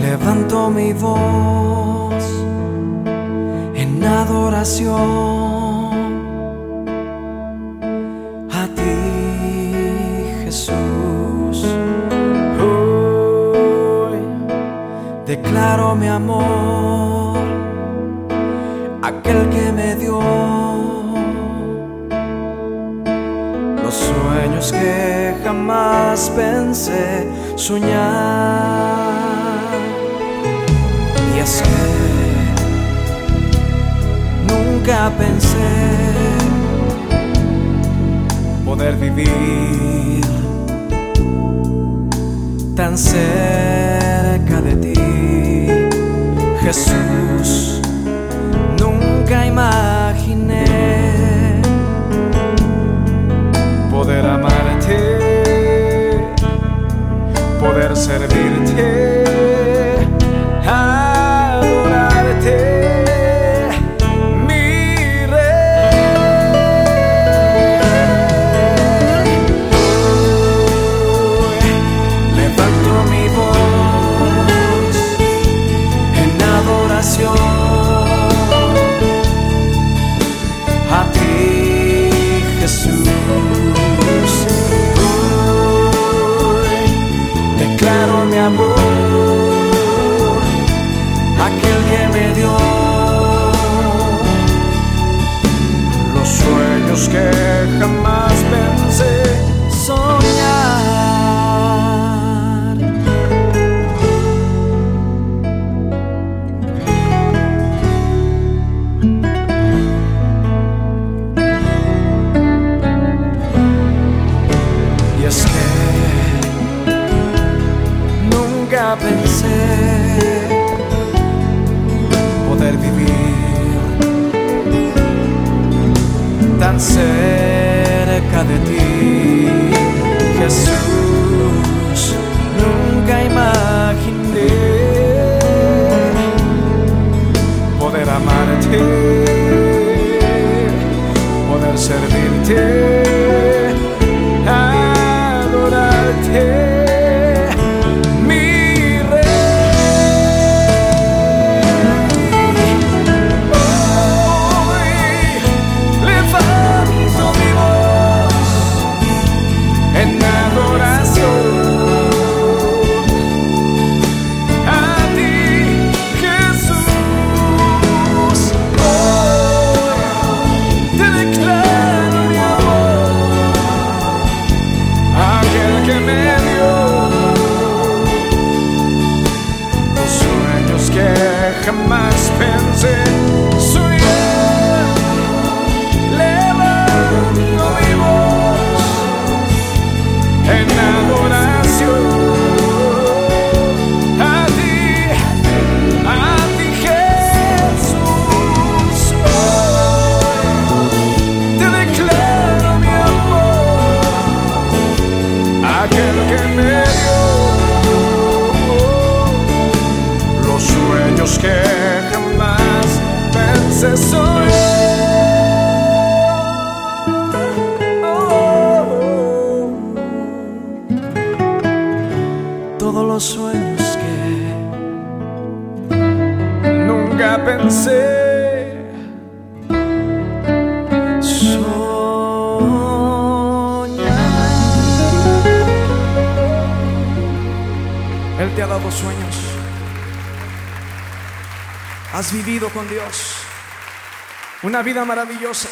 Levanto mi voz en adoración Jesús. Hoy declaro mi amor, aquel que me dio los sueños que jamás pensé soñar. Y es que nunca pensé poder vivir tan cerca de ti, Jesús. Nunca imaginé poder amarte, poder servirte, Jesús. Declaro mi amor, aquel que me dio los sueños que pensé poder vivir tan cerca de ti, Jesús. Nunca imaginé poder amarte, poder servirte pensé soñar. Todos los sueños que nunca pensé. Él te ha dado sueños. Has vivido con Dios una vida maravillosa.